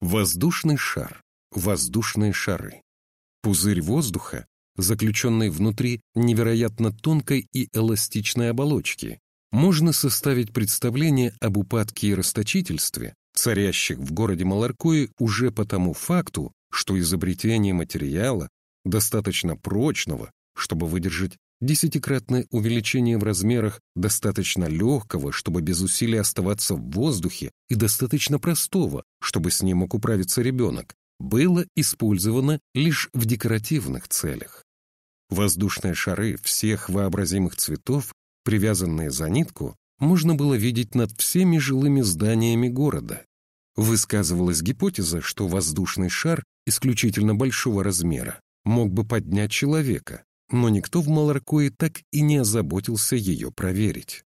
Воздушный шар, воздушные шары. Пузырь воздуха, заключенный внутри невероятно тонкой и эластичной оболочки, можно составить представление об упадке и расточительстве, царящих в городе Маларкое уже по тому факту, что изобретение материала, достаточно прочного, чтобы выдержать десятикратное увеличение в размерах, достаточно легкого, чтобы без усилий оставаться в воздухе, и достаточно простого, чтобы с ним мог управиться ребенок, было использовано лишь в декоративных целях. Воздушные шары всех вообразимых цветов, привязанные за нитку, можно было видеть над всеми жилыми зданиями города. Высказывалась гипотеза, что воздушный шар исключительно большого размера мог бы поднять человека, но никто в Маларкое так и не озаботился ее проверить.